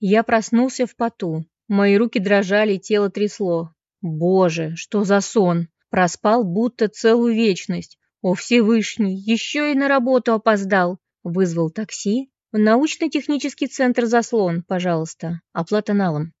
Я проснулся в поту. Мои руки дрожали, тело трясло. Боже, что за сон! Проспал будто целую вечность. О, Всевышний, еще и на работу опоздал. Вызвал такси. Научно-технический центр «Заслон», пожалуйста. Оплата налом.